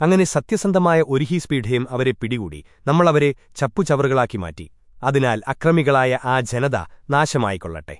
അങ്ങനെ സത്യസന്ധമായ ഒരു ഹീസ്പീഠയും അവരെ പിടികൂടി നമ്മളവരെ ചപ്പുചവറുകളാക്കി മാറ്റി. അതിനാൽ അക്രമികളായ ആ ജനത നാശമായിക്കൊള്ളട്ടെ.